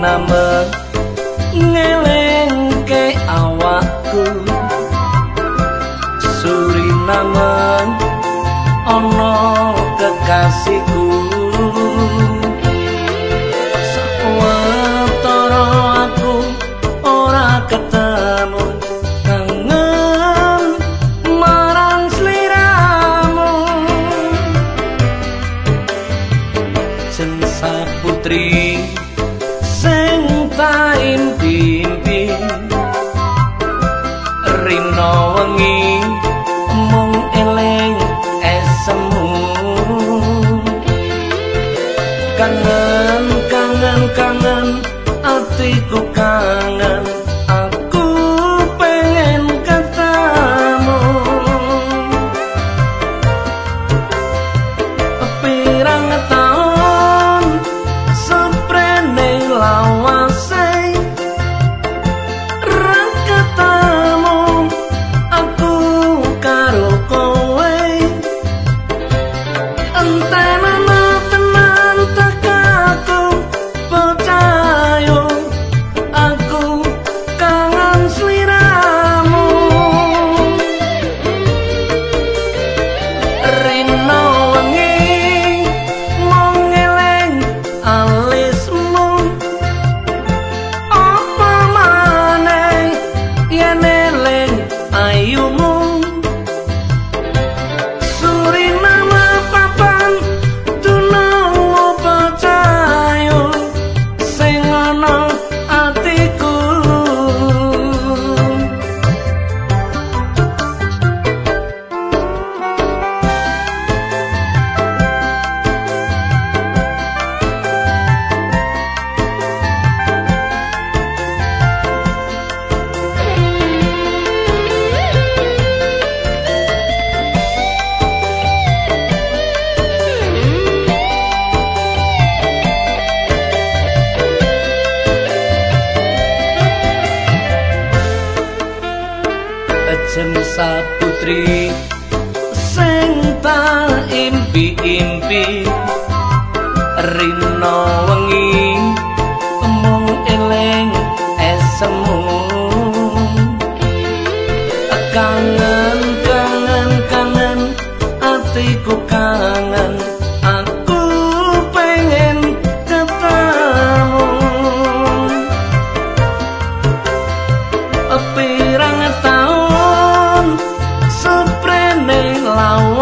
suriname ngelengke awakku. Suriname ana kekasihku impi-impi rino wengi mung eling esemu. Kangen kangen kangen atiku kangen lajeng putri sing tak impi-impi rino wengi mung eling esemu. Akang selalu